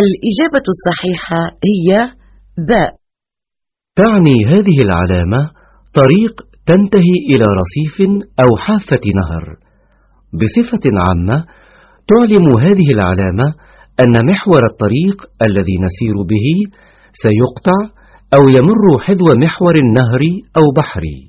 الإجابة الصحيحة هي باء تعني هذه العلامة طريق تنتهي إلى رصيف أو حافة نهر. بصفة عامة تعلم هذه العلامة أن محور الطريق الذي نسير به سيقطع أو يمر حذو محور النهر أو بحري.